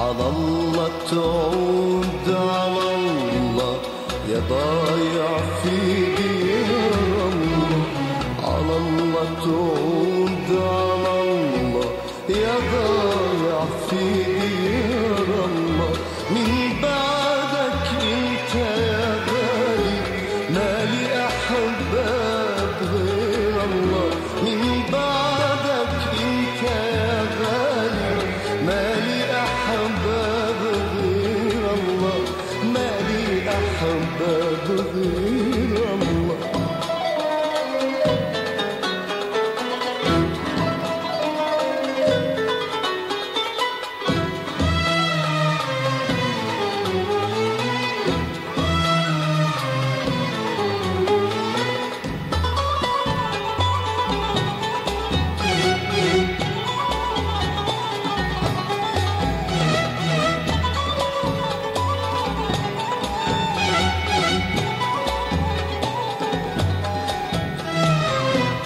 على الله تعود على الله يا ضايع في دي حبه غير أمر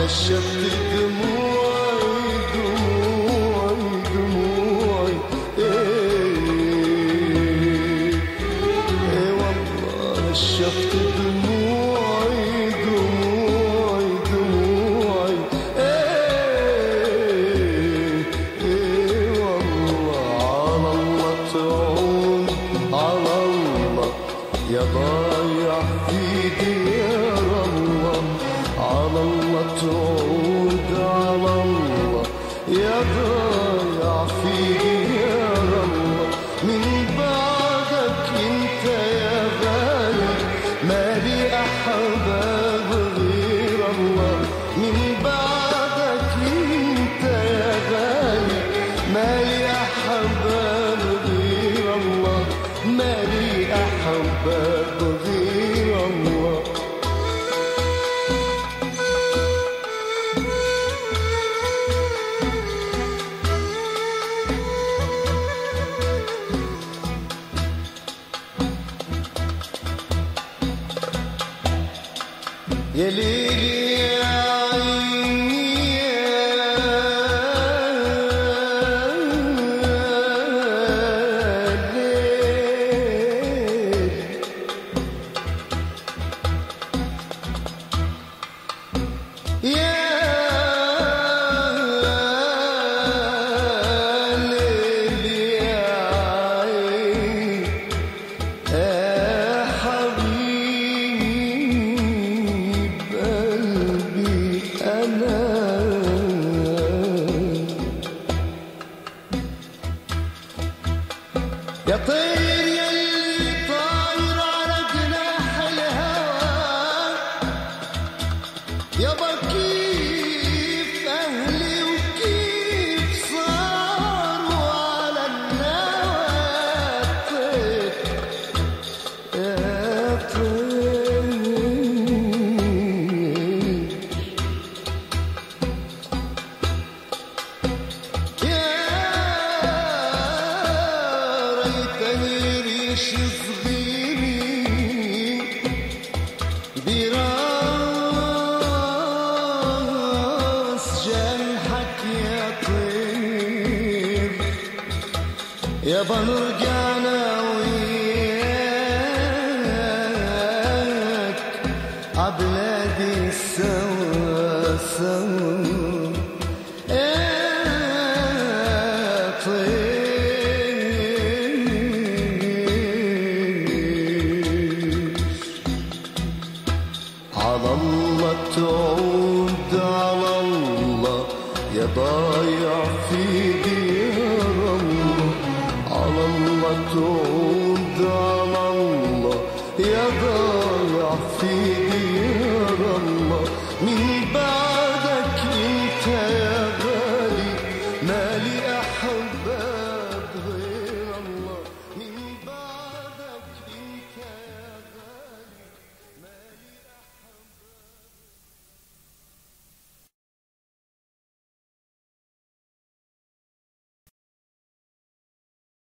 نشفت دموعي دموعي دموعي إيه إيه والله نشفت دموعي دموعي دموعي إيه إيه والله على الله تعود على الله يا ضار another Yelili Nothing. يظل وياك عبلادي سوا سوا على الله تعود على الله يا ضايع في ديار الله doğumdan anla Ya da affediyor Allah Minber